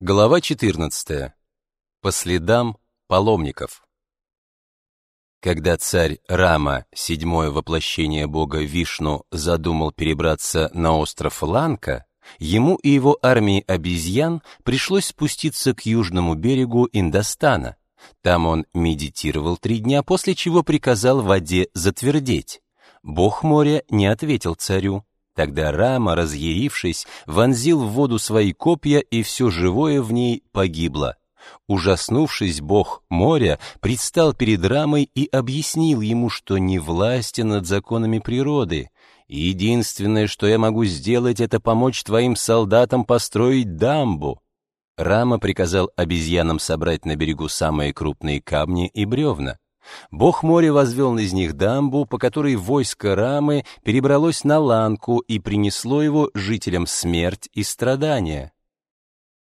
Глава 14. По следам паломников. Когда царь Рама, седьмое воплощение бога Вишну, задумал перебраться на остров Ланка, ему и его армии обезьян пришлось спуститься к южному берегу Индостана. Там он медитировал три дня, после чего приказал воде затвердеть. Бог моря не ответил царю. Тогда Рама, разъярившись, вонзил в воду свои копья, и все живое в ней погибло. Ужаснувшись, бог моря предстал перед Рамой и объяснил ему, что не властен над законами природы. «Единственное, что я могу сделать, это помочь твоим солдатам построить дамбу». Рама приказал обезьянам собрать на берегу самые крупные камни и бревна. Бог моря возвел из них дамбу, по которой войско Рамы перебралось на Ланку и принесло его жителям смерть и страдания.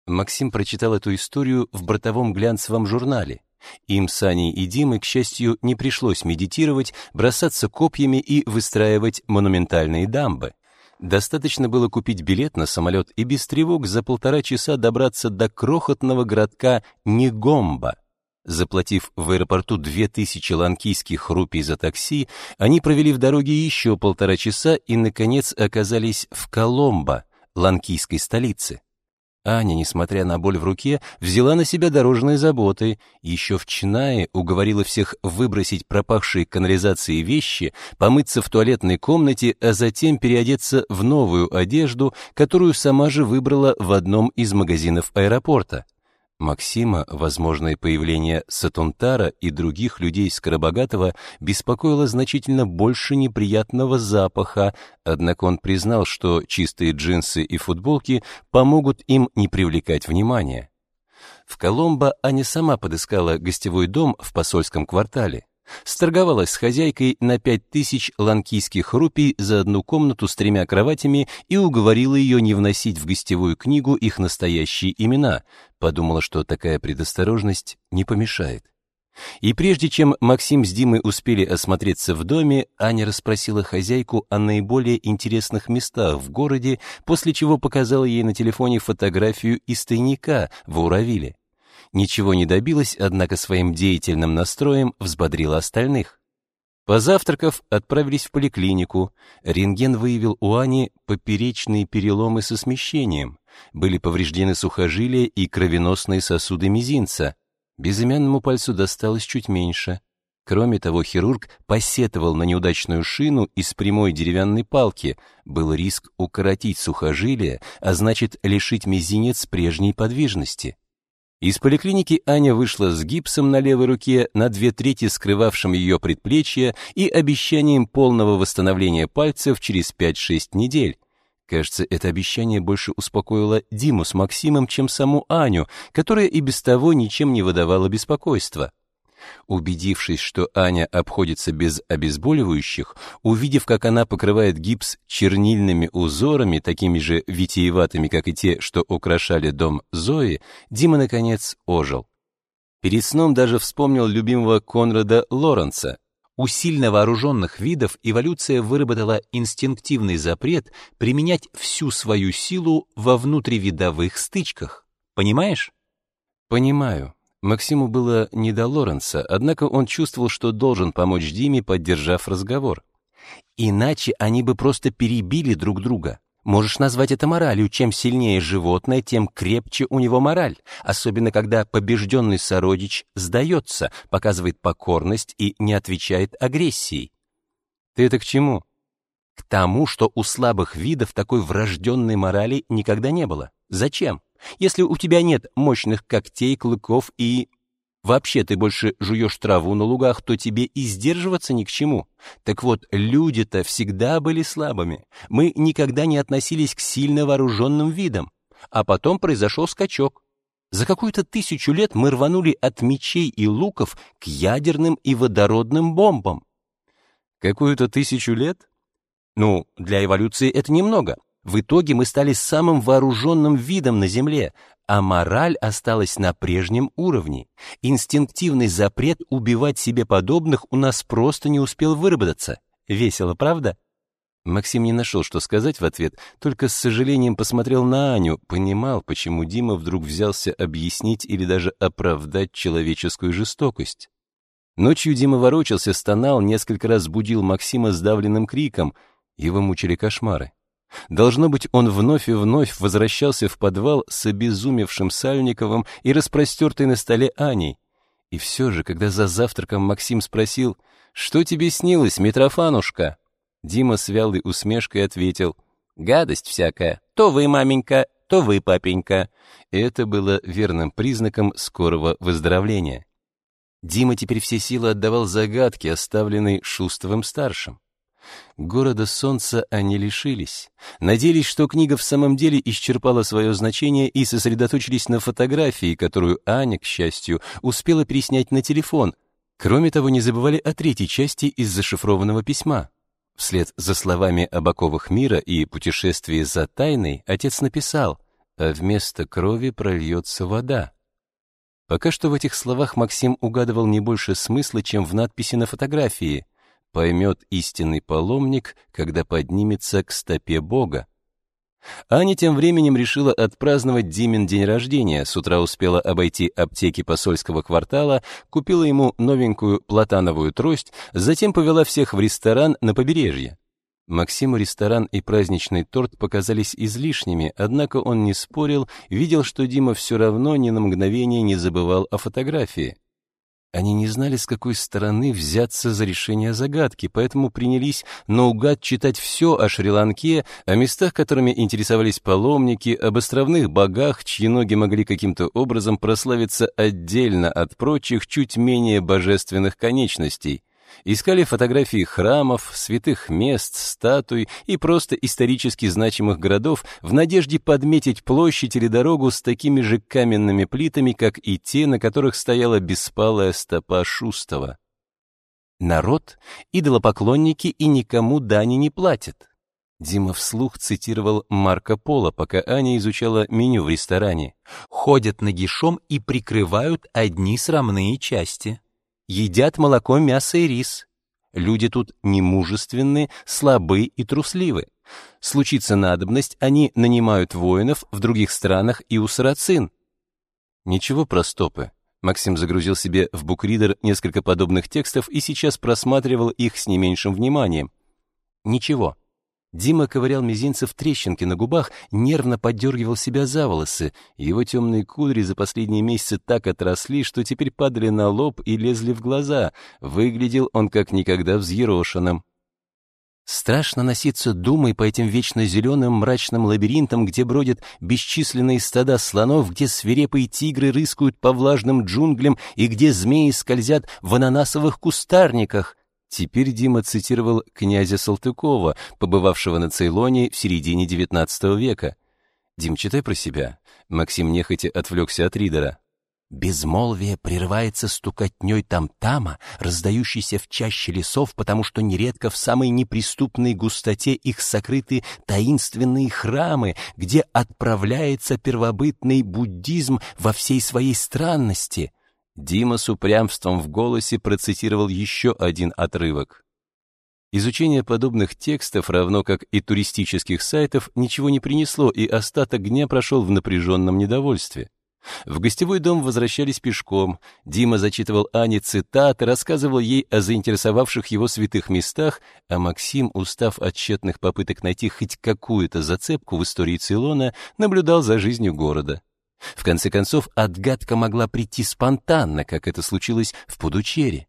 Максим прочитал эту историю в бортовом глянцевом журнале. Им с и Димой, к счастью, не пришлось медитировать, бросаться копьями и выстраивать монументальные дамбы. Достаточно было купить билет на самолет и без тревог за полтора часа добраться до крохотного городка Негомба. Заплатив в аэропорту 2000 ланкийских рупий за такси, они провели в дороге еще полтора часа и, наконец, оказались в Коломбо, ланкийской столице. Аня, несмотря на боль в руке, взяла на себя дорожные заботы. Еще в Чинае уговорила всех выбросить пропахшие канализацией вещи, помыться в туалетной комнате, а затем переодеться в новую одежду, которую сама же выбрала в одном из магазинов аэропорта. Максима возможное появление Сатунтара и других людей Скоробогатого беспокоило значительно больше неприятного запаха, однако он признал, что чистые джинсы и футболки помогут им не привлекать внимания. В Коломбо Аня сама подыскала гостевой дом в посольском квартале. Сторговалась с хозяйкой на пять тысяч ланкийских рупий за одну комнату с тремя кроватями и уговорила ее не вносить в гостевую книгу их настоящие имена, подумала, что такая предосторожность не помешает. И прежде чем Максим с Димой успели осмотреться в доме, Аня расспросила хозяйку о наиболее интересных местах в городе, после чего показала ей на телефоне фотографию из тайника в Уравиле. Ничего не добилась, однако своим деятельным настроем взбодрила остальных. Позавтракав, отправились в поликлинику. Рентген выявил у Ани поперечные переломы со смещением. Были повреждены сухожилия и кровеносные сосуды мизинца. Безымянному пальцу досталось чуть меньше. Кроме того, хирург посетовал на неудачную шину из прямой деревянной палки. Был риск укоротить сухожилие, а значит лишить мизинец прежней подвижности. Из поликлиники Аня вышла с гипсом на левой руке, на две трети скрывавшим ее предплечье и обещанием полного восстановления пальцев через 5-6 недель. Кажется, это обещание больше успокоило Диму с Максимом, чем саму Аню, которая и без того ничем не выдавала беспокойства. Убедившись, что Аня обходится без обезболивающих, увидев, как она покрывает гипс чернильными узорами, такими же витиеватыми, как и те, что украшали дом Зои, Дима, наконец, ожил. Перед сном даже вспомнил любимого Конрада Лоренца. У сильно вооруженных видов эволюция выработала инстинктивный запрет применять всю свою силу во внутривидовых стычках. Понимаешь? Понимаю. Максиму было не до Лоренса, однако он чувствовал, что должен помочь Диме, поддержав разговор. Иначе они бы просто перебили друг друга. Можешь назвать это моралью. Чем сильнее животное, тем крепче у него мораль. Особенно, когда побежденный сородич сдается, показывает покорность и не отвечает агрессией. Ты это к чему? К тому, что у слабых видов такой врожденной морали никогда не было. Зачем? Если у тебя нет мощных когтей, клыков и... Вообще ты больше жуешь траву на лугах, то тебе и сдерживаться ни к чему. Так вот, люди-то всегда были слабыми. Мы никогда не относились к сильно вооруженным видам. А потом произошел скачок. За какую-то тысячу лет мы рванули от мечей и луков к ядерным и водородным бомбам. Какую-то тысячу лет? Ну, для эволюции это немного. В итоге мы стали самым вооруженным видом на Земле, а мораль осталась на прежнем уровне. Инстинктивный запрет убивать себе подобных у нас просто не успел выработаться. Весело, правда? Максим не нашел, что сказать в ответ, только с сожалением посмотрел на Аню, понимал, почему Дима вдруг взялся объяснить или даже оправдать человеческую жестокость. Ночью Дима ворочался, стонал, несколько раз будил Максима сдавленным криком. Его мучили кошмары. Должно быть, он вновь и вновь возвращался в подвал с обезумевшим Сальниковым и распростертой на столе Аней. И все же, когда за завтраком Максим спросил, «Что тебе снилось, Митрофанушка?» Дима с вялой усмешкой ответил, «Гадость всякая, то вы, маменька, то вы, папенька». И это было верным признаком скорого выздоровления. Дима теперь все силы отдавал загадке, оставленной Шустовым-старшим. Города солнца они лишились. Надеялись, что книга в самом деле исчерпала свое значение и сосредоточились на фотографии, которую Аня, к счастью, успела переснять на телефон. Кроме того, не забывали о третьей части из зашифрованного письма. Вслед за словами об оковах мира и путешествии за тайной отец написал «А вместо крови прольется вода». Пока что в этих словах Максим угадывал не больше смысла, чем в надписи на фотографии поймет истинный паломник, когда поднимется к стопе Бога. Аня тем временем решила отпраздновать Димин день рождения, с утра успела обойти аптеки посольского квартала, купила ему новенькую платановую трость, затем повела всех в ресторан на побережье. Максиму ресторан и праздничный торт показались излишними, однако он не спорил, видел, что Дима все равно ни на мгновение не забывал о фотографии. Они не знали, с какой стороны взяться за решение загадки, поэтому принялись наугад читать все о Шри-Ланке, о местах, которыми интересовались паломники, об островных богах, чьи ноги могли каким-то образом прославиться отдельно от прочих, чуть менее божественных конечностей. Искали фотографии храмов, святых мест, статуй и просто исторически значимых городов в надежде подметить площадь или дорогу с такими же каменными плитами, как и те, на которых стояла беспалая стопа Шустова. Народ, идолопоклонники и никому дани не платят. Дима вслух цитировал Марко Поло, пока Аня изучала меню в ресторане. «Ходят нагишом и прикрывают одни срамные части» едят молоко, мясо и рис. Люди тут немужественны, слабы и трусливы. Случится надобность, они нанимают воинов в других странах и у сарацин. Ничего про стопы. Максим загрузил себе в букридер несколько подобных текстов и сейчас просматривал их с не меньшим вниманием. Ничего. Дима ковырял мизинцев трещинки на губах, нервно подергивал себя за волосы. Его темные кудри за последние месяцы так отросли, что теперь падали на лоб и лезли в глаза. Выглядел он как никогда взъерошенным. Страшно носиться думой по этим вечно зеленым мрачным лабиринтам, где бродят бесчисленные стада слонов, где свирепые тигры рыскают по влажным джунглям и где змеи скользят в ананасовых кустарниках. Теперь Дима цитировал князя Салтыкова, побывавшего на Цейлоне в середине XIX века. «Дим, читай про себя». Максим нехотя отвлекся от ридера. Безмолвие прерывается стукотней там-тама, раздающейся в чаще лесов, потому что нередко в самой неприступной густоте их сокрыты таинственные храмы, где отправляется первобытный буддизм во всей своей странности — Дима с упрямством в голосе процитировал еще один отрывок. Изучение подобных текстов, равно как и туристических сайтов, ничего не принесло, и остаток дня прошел в напряженном недовольстве. В гостевой дом возвращались пешком. Дима зачитывал Ане цитаты, рассказывал ей о заинтересовавших его святых местах, а Максим, устав от тщетных попыток найти хоть какую-то зацепку в истории Цейлона, наблюдал за жизнью города. В конце концов, отгадка могла прийти спонтанно, как это случилось в Пудучере.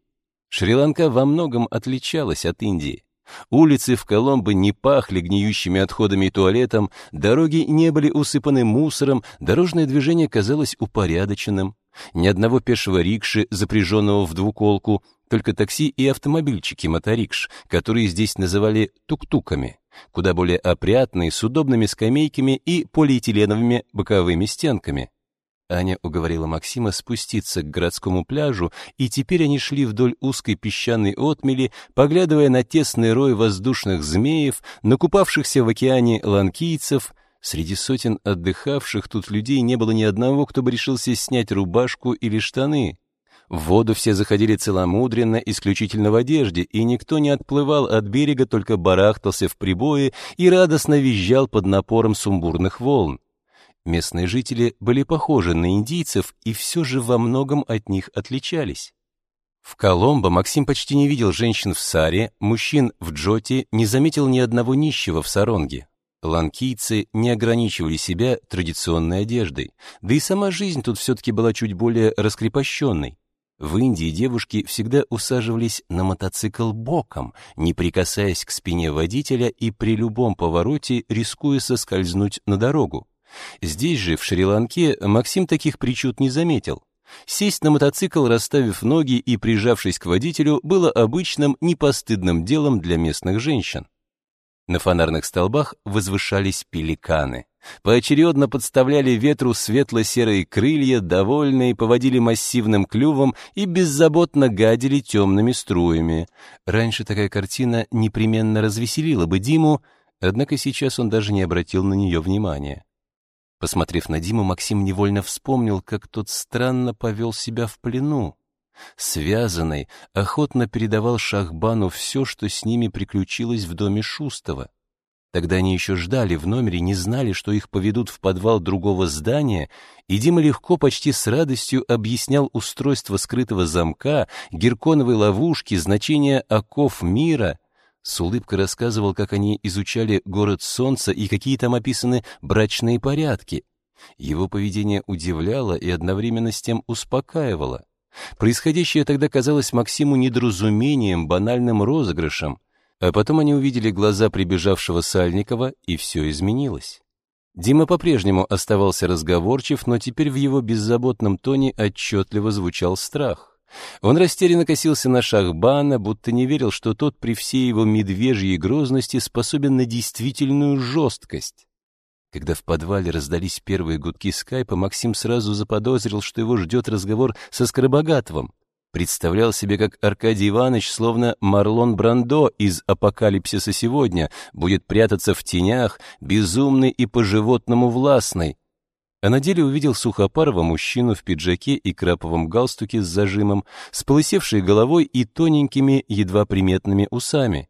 Шри-Ланка во многом отличалась от Индии. Улицы в Коломбо не пахли гниющими отходами и туалетом, дороги не были усыпаны мусором, дорожное движение казалось упорядоченным. Ни одного пешего рикши, запряженного в двуколку, только такси и автомобильчики моторикш, которые здесь называли тук-туками куда более опрятный, с удобными скамейками и полиэтиленовыми боковыми стенками. Аня уговорила Максима спуститься к городскому пляжу, и теперь они шли вдоль узкой песчаной отмели, поглядывая на тесный рой воздушных змеев, накупавшихся в океане ланкийцев. Среди сотен отдыхавших тут людей не было ни одного, кто бы решился снять рубашку или штаны. В воду все заходили целомудренно, исключительно в одежде, и никто не отплывал от берега, только барахтался в прибое и радостно визжал под напором сумбурных волн. Местные жители были похожи на индийцев и все же во многом от них отличались. В Коломбо Максим почти не видел женщин в саре, мужчин в джоте, не заметил ни одного нищего в саронге. Ланкийцы не ограничивали себя традиционной одеждой, да и сама жизнь тут все-таки была чуть более раскрепощенной. В Индии девушки всегда усаживались на мотоцикл боком, не прикасаясь к спине водителя и при любом повороте рискуя соскользнуть на дорогу. Здесь же, в Шри-Ланке, Максим таких причуд не заметил. Сесть на мотоцикл, расставив ноги и прижавшись к водителю, было обычным, непостыдным делом для местных женщин. На фонарных столбах возвышались пеликаны. Поочередно подставляли ветру светло-серые крылья, довольные, поводили массивным клювом и беззаботно гадили темными струями. Раньше такая картина непременно развеселила бы Диму, однако сейчас он даже не обратил на нее внимания. Посмотрев на Диму, Максим невольно вспомнил, как тот странно повел себя в плену. Связанный, охотно передавал Шахбану все, что с ними приключилось в доме Шустова. Тогда они еще ждали в номере, не знали, что их поведут в подвал другого здания, и Дима легко, почти с радостью объяснял устройство скрытого замка, герконовой ловушки, значение оков мира, с улыбкой рассказывал, как они изучали город солнца и какие там описаны брачные порядки. Его поведение удивляло и одновременно с тем успокаивало. Происходящее тогда казалось Максиму недоразумением, банальным розыгрышем, а потом они увидели глаза прибежавшего Сальникова, и все изменилось. Дима по-прежнему оставался разговорчив, но теперь в его беззаботном тоне отчетливо звучал страх. Он растерянно косился на Шахбана, будто не верил, что тот при всей его медвежьей грозности способен на действительную жесткость. Когда в подвале раздались первые гудки скайпа, Максим сразу заподозрил, что его ждет разговор со Скоробогатовым. Представлял себе, как Аркадий Иванович, словно Марлон Брандо из «Апокалипсиса сегодня», будет прятаться в тенях, безумный и по-животному властный, а на деле увидел сухопарого мужчину в пиджаке и краповом галстуке с зажимом, с полысевшей головой и тоненькими, едва приметными усами.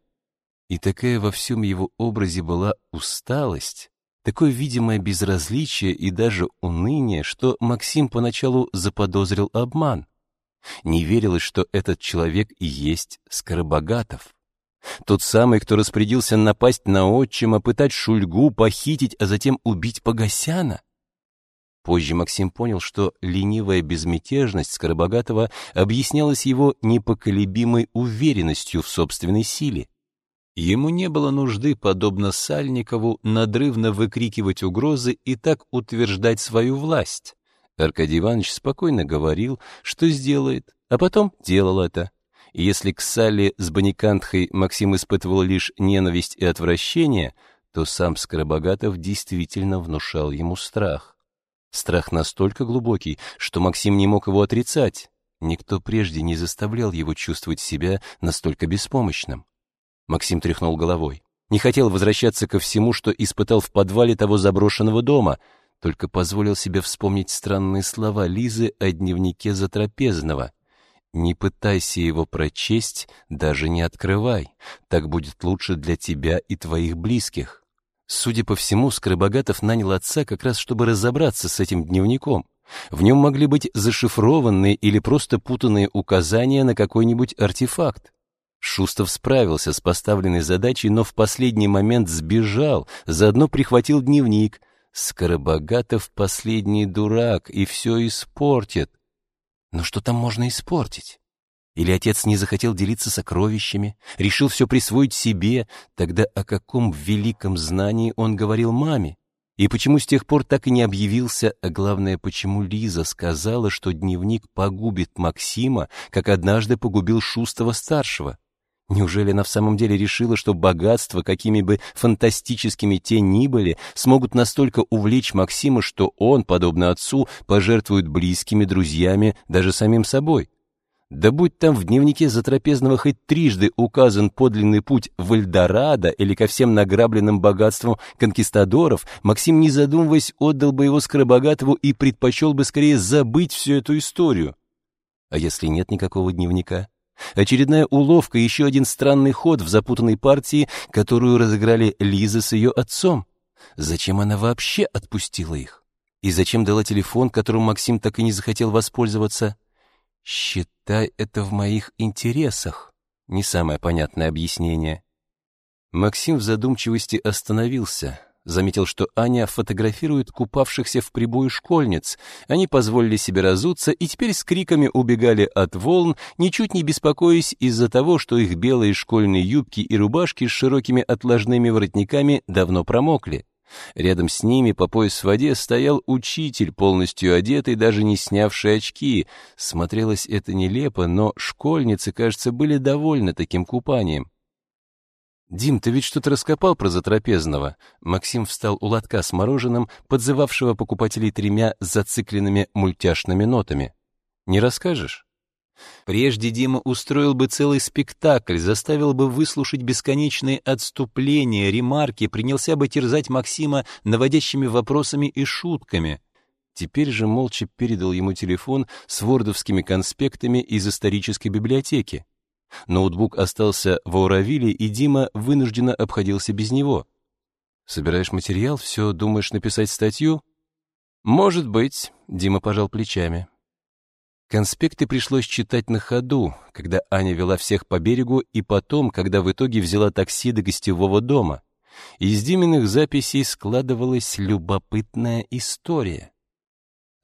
И такая во всем его образе была усталость, такое видимое безразличие и даже уныние, что Максим поначалу заподозрил обман. Не верилось, что этот человек и есть Скоробогатов. Тот самый, кто распорядился напасть на отчима, пытать Шульгу, похитить, а затем убить Погосяна. Позже Максим понял, что ленивая безмятежность Скоробогатова объяснялась его непоколебимой уверенностью в собственной силе. Ему не было нужды, подобно Сальникову, надрывно выкрикивать угрозы и так утверждать свою власть. Аркадий Иванович спокойно говорил, что сделает, а потом делал это. И если к Салли с Баникантхой Максим испытывал лишь ненависть и отвращение, то сам Скоробогатов действительно внушал ему страх. Страх настолько глубокий, что Максим не мог его отрицать. Никто прежде не заставлял его чувствовать себя настолько беспомощным. Максим тряхнул головой. Не хотел возвращаться ко всему, что испытал в подвале того заброшенного дома, только позволил себе вспомнить странные слова Лизы о дневнике Затрапезного. «Не пытайся его прочесть, даже не открывай. Так будет лучше для тебя и твоих близких». Судя по всему, Скоробогатов нанял отца как раз, чтобы разобраться с этим дневником. В нем могли быть зашифрованные или просто путанные указания на какой-нибудь артефакт. Шустов справился с поставленной задачей, но в последний момент сбежал, заодно прихватил дневник. Скоробогатов последний дурак и все испортит. Но что там можно испортить? Или отец не захотел делиться сокровищами, решил все присвоить себе, тогда о каком великом знании он говорил маме? И почему с тех пор так и не объявился, а главное, почему Лиза сказала, что дневник погубит Максима, как однажды погубил Шустова-старшего? Неужели она в самом деле решила, что богатства, какими бы фантастическими те ни были, смогут настолько увлечь Максима, что он, подобно отцу, пожертвует близкими, друзьями, даже самим собой? Да будь там в дневнике Затрапезного хоть трижды указан подлинный путь в Эльдорадо или ко всем награбленным богатствам конкистадоров, Максим, не задумываясь, отдал бы его Скоробогатову и предпочел бы скорее забыть всю эту историю. А если нет никакого дневника? Очередная уловка, еще один странный ход в запутанной партии, которую разыграли Лиза с ее отцом. Зачем она вообще отпустила их? И зачем дала телефон, которым Максим так и не захотел воспользоваться? Считай это в моих интересах. Не самое понятное объяснение. Максим в задумчивости остановился, заметил, что Аня фотографирует купавшихся в прибое школьниц. Они позволили себе разуться и теперь с криками убегали от волн, ничуть не беспокоясь из-за того, что их белые школьные юбки и рубашки с широкими отложными воротниками давно промокли. Рядом с ними по пояс в воде стоял учитель, полностью одетый, даже не снявший очки. Смотрелось это нелепо, но школьницы, кажется, были довольны таким купанием. «Дим, ты ведь что-то раскопал про затрапезного?» Максим встал у лотка с мороженым, подзывавшего покупателей тремя зацикленными мультяшными нотами. «Не расскажешь?» Прежде Дима устроил бы целый спектакль, заставил бы выслушать бесконечные отступления, ремарки, принялся бы терзать Максима наводящими вопросами и шутками. Теперь же молча передал ему телефон с вордовскими конспектами из исторической библиотеки. Ноутбук остался в Ауравиле, и Дима вынужденно обходился без него. «Собираешь материал, все думаешь написать статью?» «Может быть», — Дима пожал плечами. Конспекты пришлось читать на ходу, когда Аня вела всех по берегу, и потом, когда в итоге взяла такси до гостевого дома. Из Диминых записей складывалась любопытная история.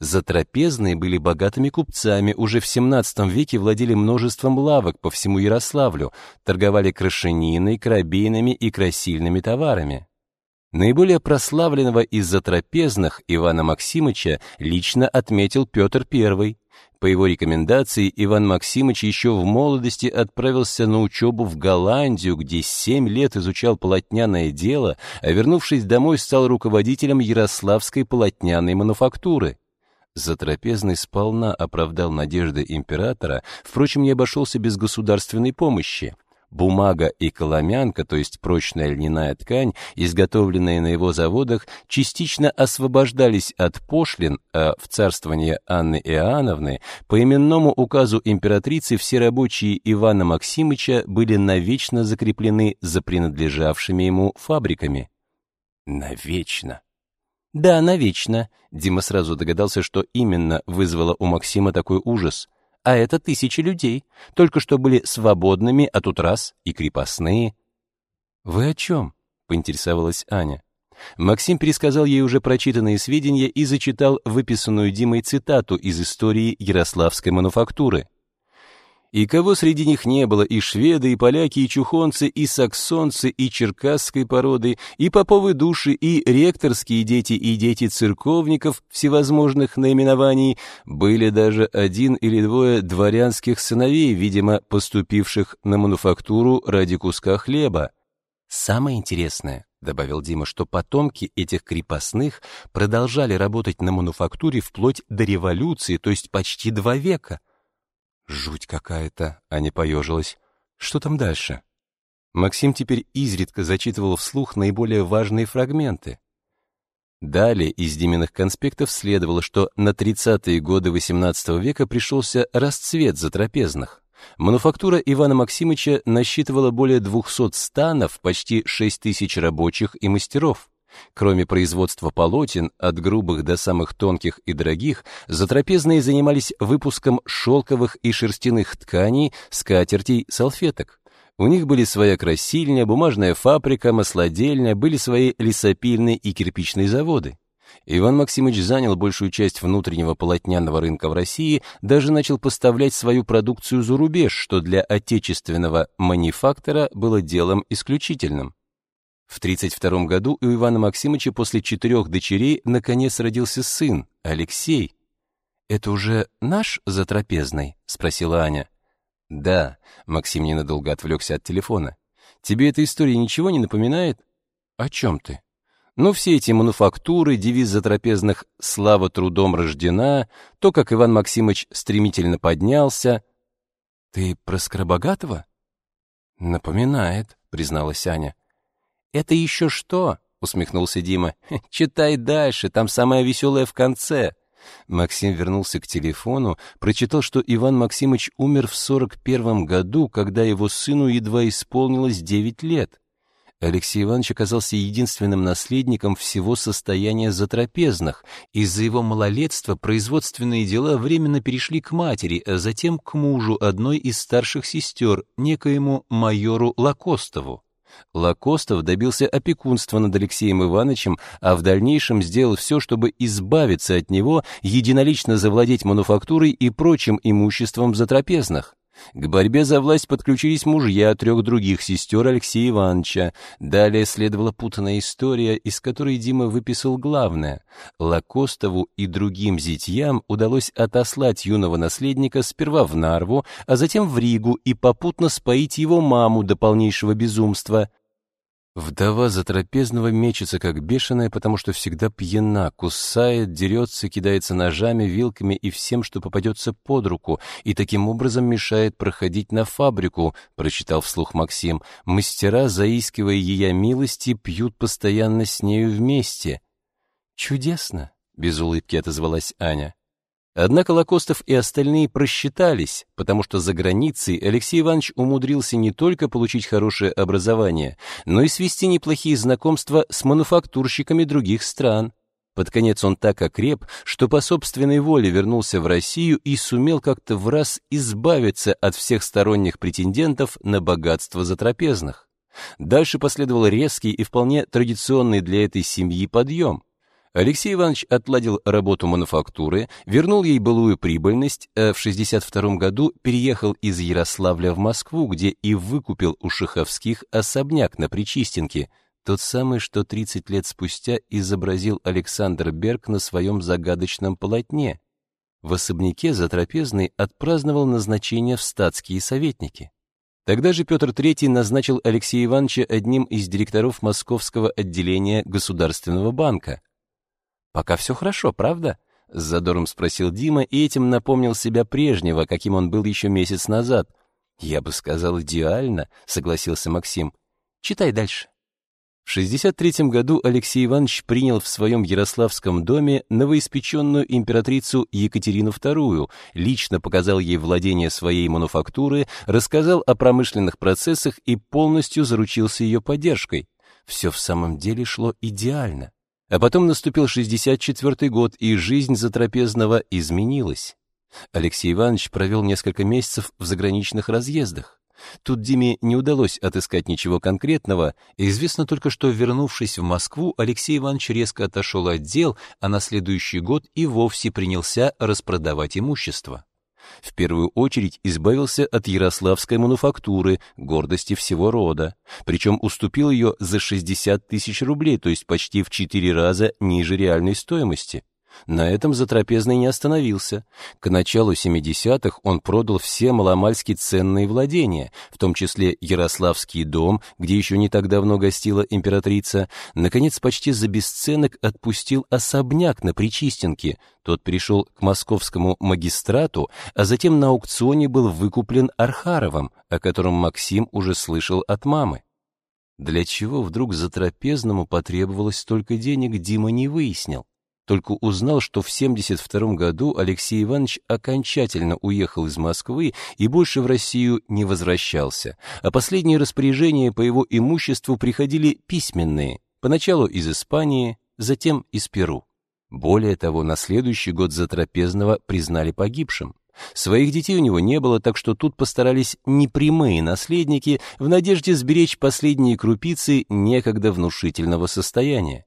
Затрапезные были богатыми купцами, уже в XVII веке владели множеством лавок по всему Ярославлю, торговали крашениной, крабейными и красильными товарами. Наиболее прославленного из затрапезных Ивана Максимыча лично отметил Петр I. По его рекомендации Иван Максимыч еще в молодости отправился на учебу в Голландию, где семь лет изучал полотняное дело, а вернувшись домой стал руководителем Ярославской полотняной мануфактуры. Затрапезный сполна оправдал надежды императора, впрочем, не обошелся без государственной помощи. Бумага и коломянка, то есть прочная льняная ткань, изготовленные на его заводах, частично освобождались от пошлин, а в царствование Анны Иоанновны по именному указу императрицы все рабочие Ивана Максимыча были навечно закреплены за принадлежавшими ему фабриками. Навечно. Да, навечно. Дима сразу догадался, что именно вызвало у Максима такой ужас. А это тысячи людей, только что были свободными, а тут раз и крепостные. Вы о чем? поинтересовалась Аня. Максим пересказал ей уже прочитанные сведения и зачитал выписанную Димой цитату из истории Ярославской мануфактуры. И кого среди них не было, и шведы, и поляки, и чухонцы, и саксонцы, и черкасской породы, и поповы души, и ректорские дети, и дети церковников всевозможных наименований, были даже один или двое дворянских сыновей, видимо, поступивших на мануфактуру ради куска хлеба. Самое интересное, — добавил Дима, что потомки этих крепостных продолжали работать на мануфактуре вплоть до революции, то есть почти два века. Жуть какая-то, а не поежилась. Что там дальше? Максим теперь изредка зачитывал вслух наиболее важные фрагменты. Далее из Диминых конспектов следовало, что на 30-е годы XVIII века пришелся расцвет затрапезных. Мануфактура Ивана Максимыча насчитывала более 200 станов, почти 6 тысяч рабочих и мастеров. Кроме производства полотен, от грубых до самых тонких и дорогих, затрапезные занимались выпуском шелковых и шерстяных тканей, скатертей, салфеток. У них были своя красильня, бумажная фабрика, маслодельня, были свои лесопильные и кирпичные заводы. Иван Максимович занял большую часть внутреннего полотняного рынка в России, даже начал поставлять свою продукцию за рубеж, что для отечественного манифактора было делом исключительным. В 32 году у Ивана Максимовича после четырех дочерей наконец родился сын, Алексей. «Это уже наш затрапезный?» — спросила Аня. «Да», — Максим ненадолго отвлекся от телефона. «Тебе эта история ничего не напоминает?» «О чем ты?» «Ну, все эти мануфактуры, девиз затрапезных «Слава трудом рождена», то, как Иван Максимович стремительно поднялся». «Ты про Скоробогатого?» «Напоминает», — призналась Аня. «Это еще что?» — усмехнулся Дима. «Читай дальше, там самое веселое в конце. Максим вернулся к телефону, прочитал, что Иван Максимович умер в 41 году, когда его сыну едва исполнилось 9 лет. Алексей Иванович оказался единственным наследником всего состояния затрапезных. Из-за его малолетства производственные дела временно перешли к матери, а затем к мужу одной из старших сестер, некоему майору Лакостову. Лакостов добился опекунства над Алексеем Ивановичем, а в дальнейшем сделал все, чтобы избавиться от него, единолично завладеть мануфактурой и прочим имуществом затрапезных. К борьбе за власть подключились мужья трех других сестер Алексея Ивановича. Далее следовала путанная история, из которой Дима выписал главное. Лакостову и другим зятьям удалось отослать юного наследника сперва в Нарву, а затем в Ригу и попутно споить его маму до полнейшего безумства. Вдова затрапезного мечется как бешеная, потому что всегда пьяна, кусает, дерется, кидается ножами, вилками и всем, что попадется под руку, и таким образом мешает проходить на фабрику, прочитал вслух Максим. Мастера, заискивая ее милости, пьют постоянно с нею вместе. Чудесно, без улыбки отозвалась Аня. Однако Лакостов и остальные просчитались, потому что за границей Алексей Иванович умудрился не только получить хорошее образование, но и свести неплохие знакомства с мануфактурщиками других стран. Под конец он так окреп, что по собственной воле вернулся в Россию и сумел как-то в раз избавиться от всех сторонних претендентов на богатство затрапезных. Дальше последовал резкий и вполне традиционный для этой семьи подъем. Алексей Иванович отладил работу мануфактуры, вернул ей былую прибыльность, а в 62 году переехал из Ярославля в Москву, где и выкупил у Шаховских особняк на Причистенке, тот самый, что 30 лет спустя изобразил Александр Берг на своем загадочном полотне. В особняке Затрапезный отпраздновал назначение в статские советники. Тогда же Петр III назначил Алексея Ивановича одним из директоров Московского отделения Государственного банка. Пока все хорошо, правда? С задором спросил Дима и этим напомнил себя прежнего, каким он был еще месяц назад. Я бы сказал, идеально, согласился Максим. Читай дальше. В 63 году Алексей Иванович принял в своем Ярославском доме новоиспеченную императрицу Екатерину II, лично показал ей владение своей мануфактуры, рассказал о промышленных процессах и полностью заручился ее поддержкой. Все в самом деле шло идеально. А потом наступил 64-й год, и жизнь затрапезного изменилась. Алексей Иванович провел несколько месяцев в заграничных разъездах. Тут Диме не удалось отыскать ничего конкретного, известно только, что, вернувшись в Москву, Алексей Иванович резко отошел от дел, а на следующий год и вовсе принялся распродавать имущество. В первую очередь избавился от ярославской мануфактуры, гордости всего рода, причем уступил ее за 60 тысяч рублей, то есть почти в четыре раза ниже реальной стоимости. На этом Затрапезный не остановился. К началу 70-х он продал все маломальски ценные владения, в том числе Ярославский дом, где еще не так давно гостила императрица. Наконец, почти за бесценок отпустил особняк на Причистенке. Тот пришел к московскому магистрату, а затем на аукционе был выкуплен Архаровым, о котором Максим уже слышал от мамы. Для чего вдруг Затрапезному потребовалось столько денег, Дима не выяснил только узнал, что в 72 году Алексей Иванович окончательно уехал из Москвы и больше в Россию не возвращался, а последние распоряжения по его имуществу приходили письменные, поначалу из Испании, затем из Перу. Более того, на следующий год Затрапезного признали погибшим. Своих детей у него не было, так что тут постарались непрямые наследники в надежде сберечь последние крупицы некогда внушительного состояния.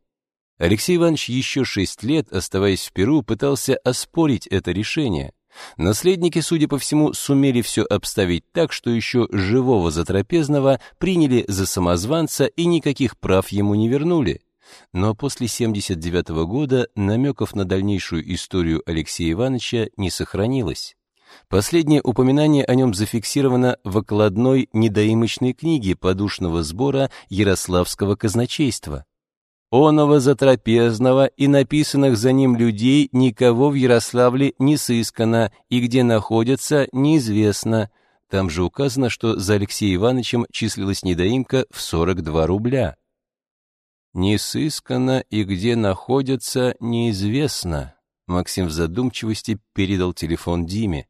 Алексей Иванович еще шесть лет, оставаясь в Перу, пытался оспорить это решение. Наследники, судя по всему, сумели все обставить так, что еще живого затрапезного приняли за самозванца и никаких прав ему не вернули. Но после 79 -го года намеков на дальнейшую историю Алексея Ивановича не сохранилось. Последнее упоминание о нем зафиксировано в окладной недоимочной книге подушного сбора Ярославского казначейства оного затрапезного и написанных за ним людей никого в Ярославле не сыскано, и где находятся, неизвестно. Там же указано, что за Алексеем Ивановичем числилась недоимка в 42 рубля. Не сыскано и где находятся, неизвестно. Максим в задумчивости передал телефон Диме.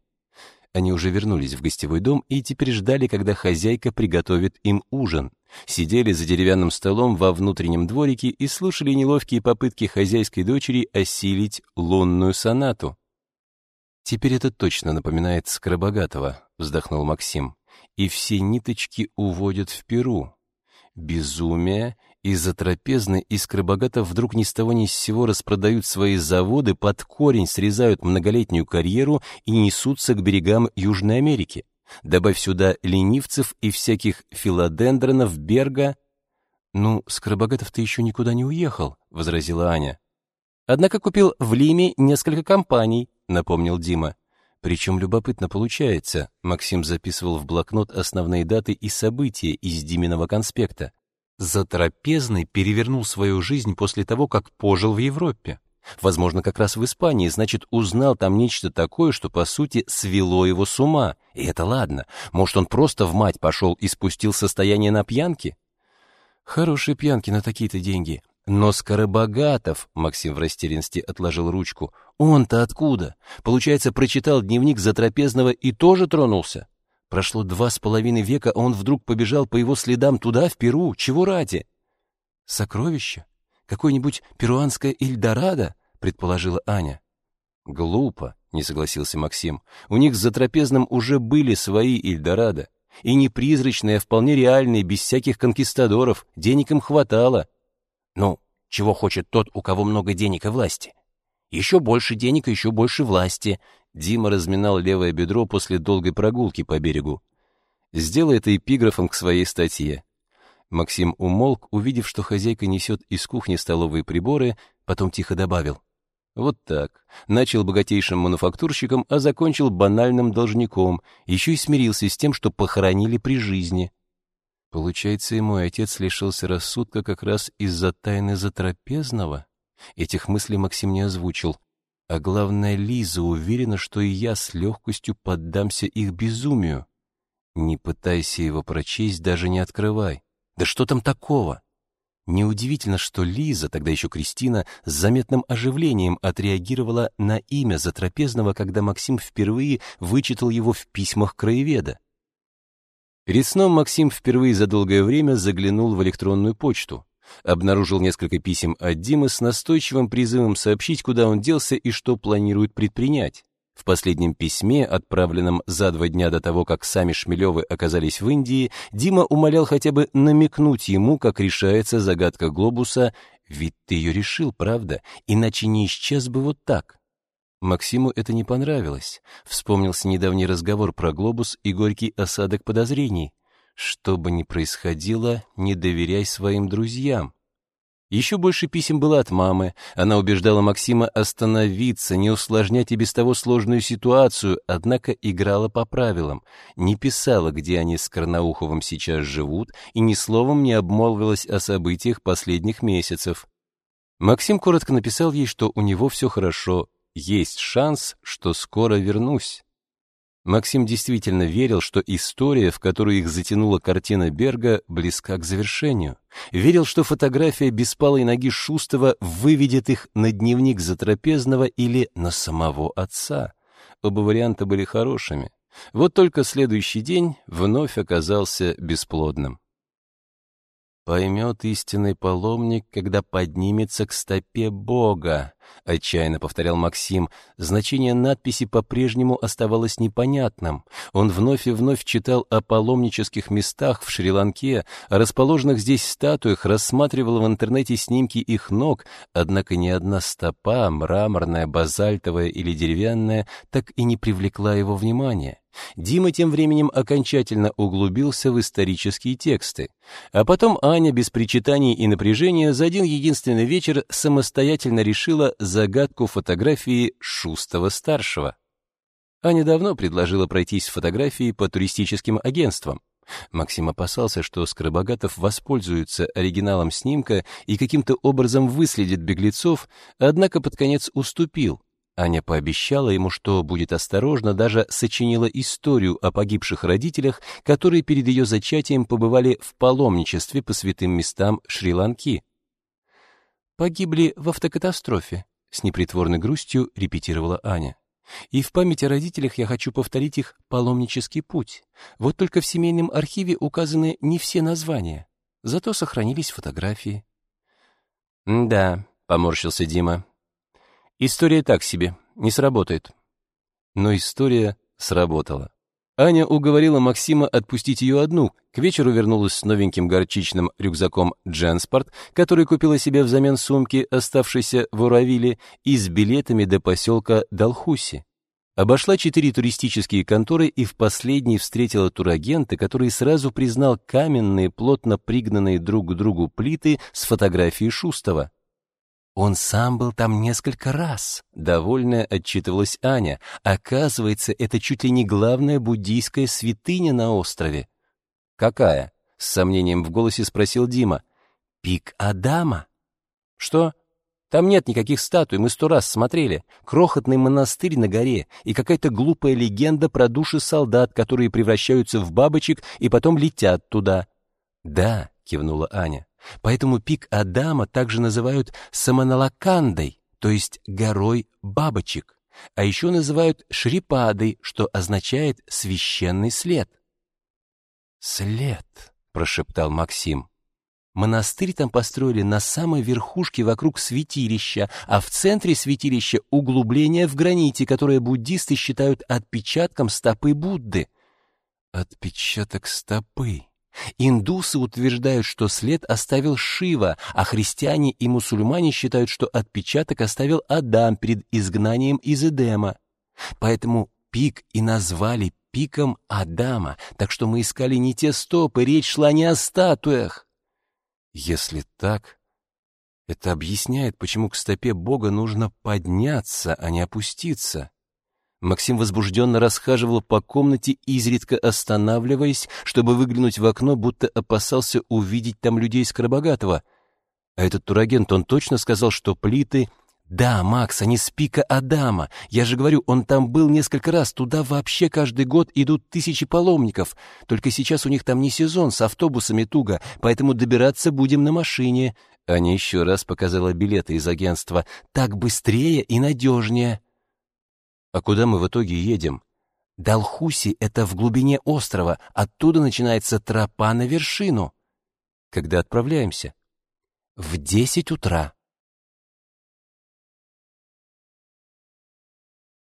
Они уже вернулись в гостевой дом и теперь ждали, когда хозяйка приготовит им ужин. Сидели за деревянным столом во внутреннем дворике и слушали неловкие попытки хозяйской дочери осилить лунную сонату. «Теперь это точно напоминает Скоробогатого», — вздохнул Максим. «И все ниточки уводят в Перу. Безумие из-за трапезной и Скоробогатов вдруг ни с того ни с сего распродают свои заводы, под корень срезают многолетнюю карьеру и несутся к берегам Южной Америки. Добавь сюда ленивцев и всяких филодендронов, берга. «Ну, Скоробогатов-то еще никуда не уехал», — возразила Аня. «Однако купил в Лиме несколько компаний», — напомнил Дима. Причем любопытно получается, Максим записывал в блокнот основные даты и события из Диминого конспекта. Затрапезный перевернул свою жизнь после того, как пожил в Европе. Возможно, как раз в Испании, значит, узнал там нечто такое, что, по сути, свело его с ума. И это ладно. Может, он просто в мать пошел и спустил состояние на пьянке? Хорошие пьянки на такие-то деньги. Но Скоробогатов, Максим в растерянности отложил ручку, он-то откуда? Получается, прочитал дневник Затрапезного и тоже тронулся? Прошло два с половиной века, а он вдруг побежал по его следам туда, в Перу. Чего ради? Сокровище? Какое-нибудь перуанское Ильдорадо, предположила Аня. Глупо, не согласился Максим. У них за трапезным уже были свои Ильдорадо. И не призрачные, а вполне реальные, без всяких конкистадоров. Денег им хватало. Ну, чего хочет тот, у кого много денег и власти? Еще больше денег и еще больше власти. Дима разминал левое бедро после долгой прогулки по берегу. Сделай это эпиграфом к своей статье. Максим умолк, увидев, что хозяйка несет из кухни столовые приборы, потом тихо добавил. Вот так. Начал богатейшим мануфактурщиком, а закончил банальным должником, еще и смирился с тем, что похоронили при жизни. Получается, и мой отец лишился рассудка как раз из-за тайны затрапезного? Этих мыслей Максим не озвучил. А главное, Лиза уверена, что и я с легкостью поддамся их безумию. Не пытайся его прочесть, даже не открывай. Да что там такого? Неудивительно, что Лиза, тогда еще Кристина, с заметным оживлением отреагировала на имя Затрапезного, когда Максим впервые вычитал его в письмах краеведа. Перед сном Максим впервые за долгое время заглянул в электронную почту. Обнаружил несколько писем от Димы с настойчивым призывом сообщить, куда он делся и что планирует предпринять. В последнем письме, отправленном за два дня до того, как сами Шмелевы оказались в Индии, Дима умолял хотя бы намекнуть ему, как решается загадка глобуса, ведь ты ее решил, правда, иначе не исчез бы вот так. Максиму это не понравилось. Вспомнился недавний разговор про глобус и горький осадок подозрений. Что бы ни происходило, не доверяй своим друзьям. Еще больше писем было от мамы. Она убеждала Максима остановиться, не усложнять и без того сложную ситуацию, однако играла по правилам. Не писала, где они с Карнауховым сейчас живут, и ни словом не обмолвилась о событиях последних месяцев. Максим коротко написал ей, что у него все хорошо, есть шанс, что скоро вернусь. Максим действительно верил, что история, в которую их затянула картина Берга, близка к завершению. Верил, что фотография беспалой ноги Шустова выведет их на дневник Затрапезного или на самого отца. Оба варианта были хорошими. Вот только следующий день вновь оказался бесплодным. «Поймет истинный паломник, когда поднимется к стопе Бога», — отчаянно повторял Максим. Значение надписи по-прежнему оставалось непонятным. Он вновь и вновь читал о паломнических местах в Шри-Ланке, о расположенных здесь статуях, рассматривал в интернете снимки их ног, однако ни одна стопа, мраморная, базальтовая или деревянная, так и не привлекла его внимания. Дима тем временем окончательно углубился в исторические тексты. А потом Аня без причитаний и напряжения за один единственный вечер самостоятельно решила загадку фотографии Шустова-старшего. Аня давно предложила пройтись с фотографией по туристическим агентствам. Максим опасался, что Скоробогатов воспользуется оригиналом снимка и каким-то образом выследит беглецов, однако под конец уступил, Аня пообещала ему, что будет осторожна, даже сочинила историю о погибших родителях, которые перед ее зачатием побывали в паломничестве по святым местам Шри-Ланки. «Погибли в автокатастрофе», — с непритворной грустью репетировала Аня. И в память о родителях я хочу повторить их паломнический путь. Вот только в семейном архиве указаны не все названия, зато сохранились фотографии. «Да», — поморщился Дима. «История так себе, не сработает». Но история сработала. Аня уговорила Максима отпустить ее одну. К вечеру вернулась с новеньким горчичным рюкзаком «Дженспорт», который купила себе взамен сумки, оставшейся в Уравиле, и с билетами до поселка Далхуси. Обошла четыре туристические конторы и в последней встретила турагента, который сразу признал каменные, плотно пригнанные друг к другу плиты с фотографией Шустова. Он сам был там несколько раз, довольная отчитывалась Аня. Оказывается, это чуть ли не главная буддийская святыня на острове. Какая? с сомнением в голосе спросил Дима. Пик Адама. Что? Там нет никаких статуй, мы сто раз смотрели. Крохотный монастырь на горе и какая-то глупая легенда про души солдат, которые превращаются в бабочек и потом летят туда. Да, кивнула Аня. Поэтому пик Адама также называют Саманалакандой, то есть горой бабочек, а еще называют Шрипадой, что означает священный след. «След», — прошептал Максим. Монастырь там построили на самой верхушке вокруг святилища, а в центре святилища углубление в граните, которое буддисты считают отпечатком стопы Будды. Отпечаток стопы. Индусы утверждают, что след оставил Шива, а христиане и мусульмане считают, что отпечаток оставил Адам перед изгнанием из Эдема. Поэтому пик и назвали пиком Адама, так что мы искали не те стопы, речь шла не о статуях. Если так, это объясняет, почему к стопе Бога нужно подняться, а не опуститься. Максим возбужденно расхаживал по комнате, изредка останавливаясь, чтобы выглянуть в окно, будто опасался увидеть там людей Скоробогатого. А этот турагент, он точно сказал, что плиты... Да, Макс, они с пика Адама. Я же говорю, он там был несколько раз. Туда вообще каждый год идут тысячи паломников. Только сейчас у них там не сезон, с автобусами туго, поэтому добираться будем на машине. Аня еще раз показала билеты из агентства. Так быстрее и надежнее. А куда мы в итоге едем? Далхуси — это в глубине острова, оттуда начинается тропа на вершину. Когда отправляемся? В десять утра.